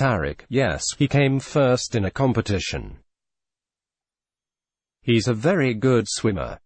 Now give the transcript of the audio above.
Tarek, yes, he came first in a competition. He's a very good swimmer.